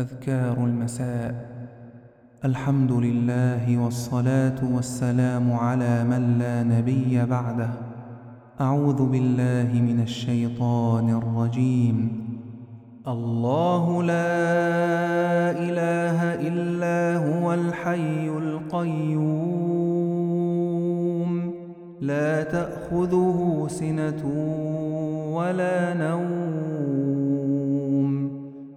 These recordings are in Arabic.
أذكار المساء. الحمد لله والصلاة والسلام على من لا نبي بعده. أعوذ بالله من الشيطان الرجيم. الله لا إله إلا هو الحي القيوم. لا تأخذه سنة ولا نوم.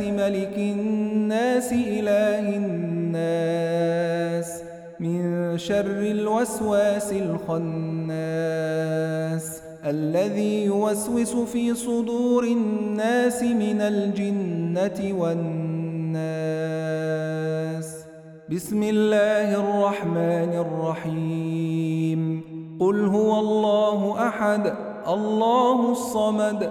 ملك الناس إله الناس من شر الوسواس الخناس الذي يوسوس في صدور الناس من الجنة والناس. بسم الله الرحمن الرحيم. قل هو الله أحد الله الصمد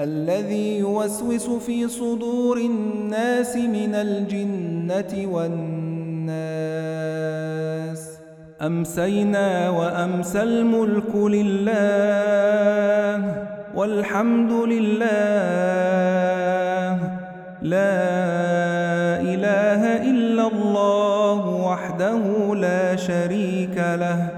الذي يوسوس في صدور الناس من الجنة والناس. أمسينا وأمسى الملك لله والحمد لله. لا إله إلا الله وحده لا شريك له.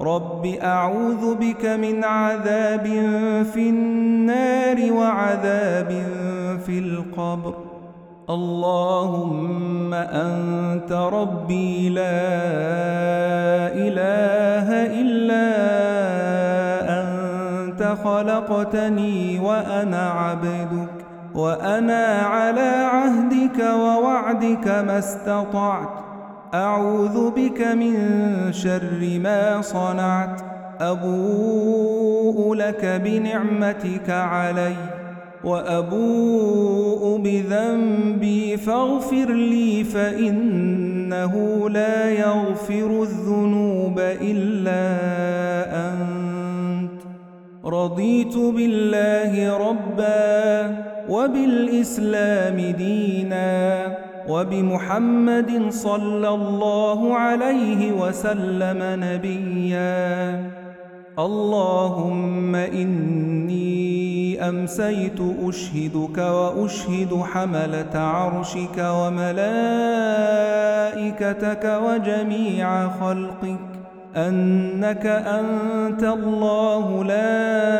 رب أعوذ بك من عذاب في النار وعذاب في القبر اللهم أنت ربي لا إله إلا أنت خلقتني وأنا عبدك وأنا على عهدك ووعدك ما استطعت أعوذ بك من شر ما صنعت أبوء لك بنعمتك عليّ وأبوء بذنبي فاغفر لي فإنه لا يغفر الذنوب إلا أنت. رضيت بالله ربا وبالإسلام دينا. وبمحمد صلى الله عليه وسلم نبيا. اللهم إني أمسيت أشهدك وأشهد حملة عرشك وملائكتك وجميع خلقك أنك أنت الله لا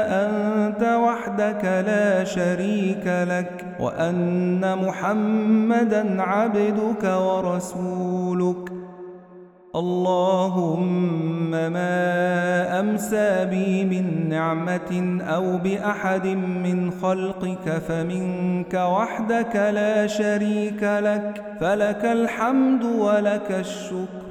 وحدك لا شريك لك وأن محمدا عبدك ورسولك. اللهم ما أمسى بي من نعمة أو بأحد من خلقك فمنك وحدك لا شريك لك. فلك الحمد ولك الشكر.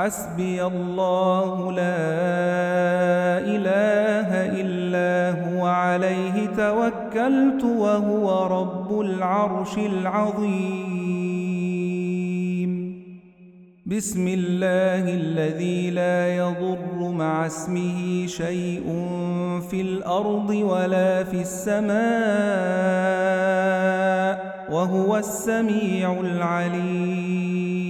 حسبي الله لا إله إلا هو عليه توكلت وهو رب العرش العظيم. بسم الله الذي لا يضر مع اسمه شيء في الأرض ولا في السماء وهو السميع العليم.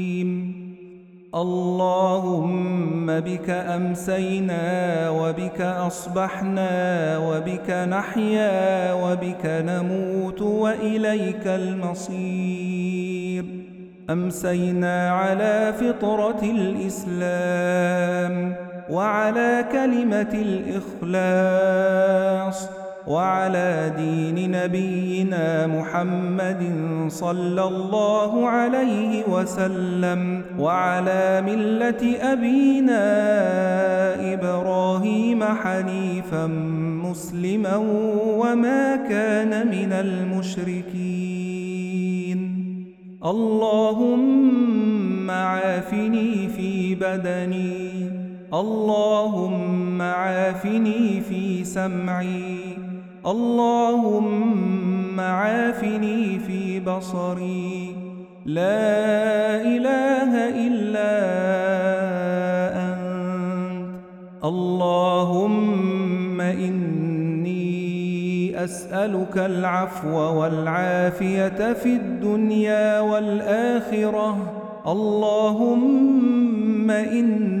اللهم بك أمسينا وبك أصبحنا وبك نحيا وبك نموت وإليك المصير. أمسينا على فطرة الإسلام وعلى كلمة الإخلاص. وعلى دين نبينا محمد صلى الله عليه وسلم وعلى ملة أبينا إبراهيم حنيفا مسلما وما كان من المشركين. اللهم عافني في بدني. اللهم عافني في سمعي. اللهم عافني في بصري. لا إله إلا أنت. اللهم إني أسألك العفو والعافية في الدنيا والآخرة. اللهم إني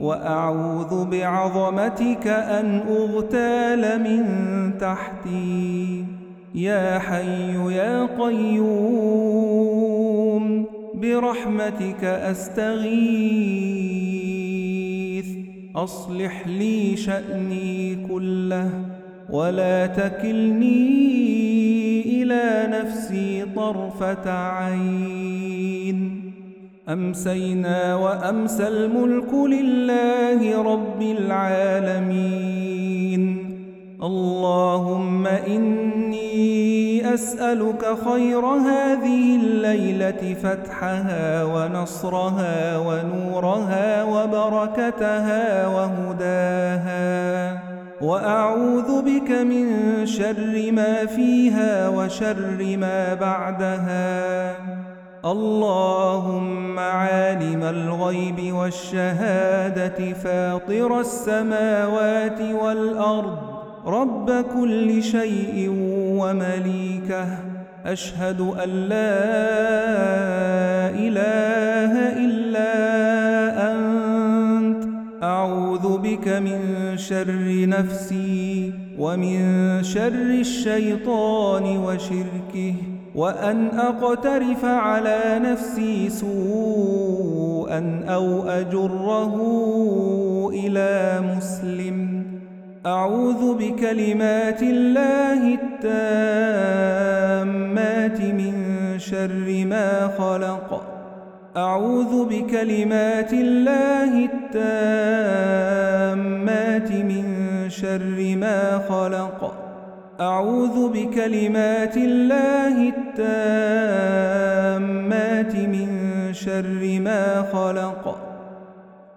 وأعوذ بعظمتك أن أغتال من تحتي. يا حي يا قيوم برحمتك أستغيث. أصلح لي شأني كله ولا تكلني إلى نفسي طرفة عين. أمسينا وأمسى الملك لله رب العالمين. اللهم إني أسألك خير هذه الليلة فتحها ونصرها ونورها وبركتها وهداها. وأعوذ بك من شر ما فيها وشر ما بعدها. اللهم عالم الغيب والشهادة فاطر السماوات والأرض. رب كل شيء ومليكه. أشهد أن لا إله إلا أنت. أعوذ بك من شر نفسي ومن شر الشيطان وشركه. وأن أقترف على نفسي سوءا أو أجره إلى مسلم. أعوذ بكلمات الله التامات من شر ما خلق. أعوذ بكلمات الله التامات من شر ما خلق. أعوذ بكلمات الله التامات من شر ما خلق.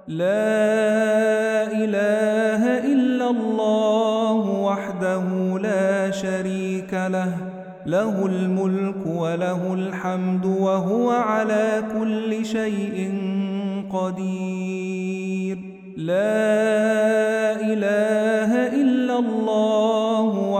لا إله إلا الله وحده لا شريك له. له الملك وله الحمد وهو على كل شيء قدير. لا إله إلا الله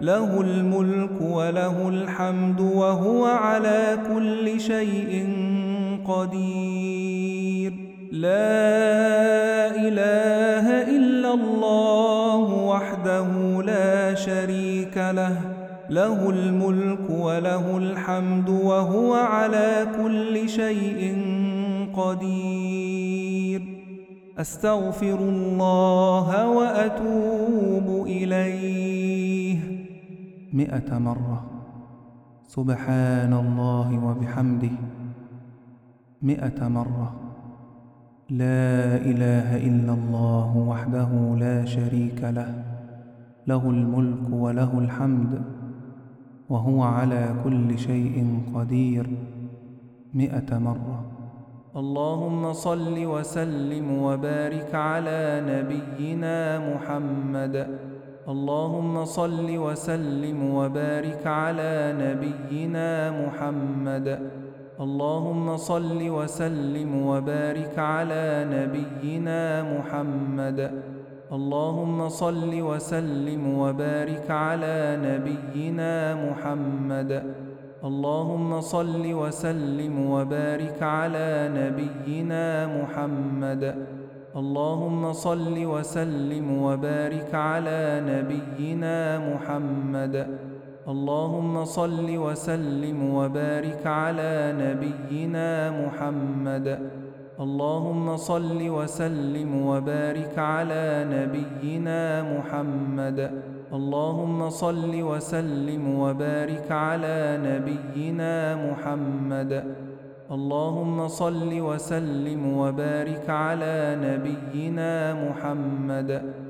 له الملك وله الحمد وهو على كل شيء قدير. لا إله إلا الله وحده لا شريك له. له الملك وله الحمد وهو على كل شيء قدير. أستغفر الله وأتوب إليه. مئة مرة. سبحان الله وبحمده. مئة مرة. لا إله إلا الله وحده لا شريك له. له الملك وله الحمد. وهو على كل شيء قدير. مئة مرة. اللهم صل وسلم وبارك على نبينا محمد. اللهم صل وسلم وبارك على نبينا محمد. اللهم صل وسلم وبارك على نبينا محمد. اللهم صل وسلم وبارك على نبينا محمد. اللهم صل وسلم وبارك على نبينا محمد. اللهم صل وسلم وبارك على نبينا محمد. اللهم صل وسلم وبارك على نبينا محمد. اللهم صل وسلم وبارك على نبينا محمد. اللهم صل وسلم وبارك على نبينا محمد. اللهم صل وسلم وبارك على نبينا محمد.